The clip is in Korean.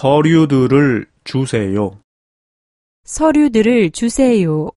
서류들을 주세요. 서류들을 주세요.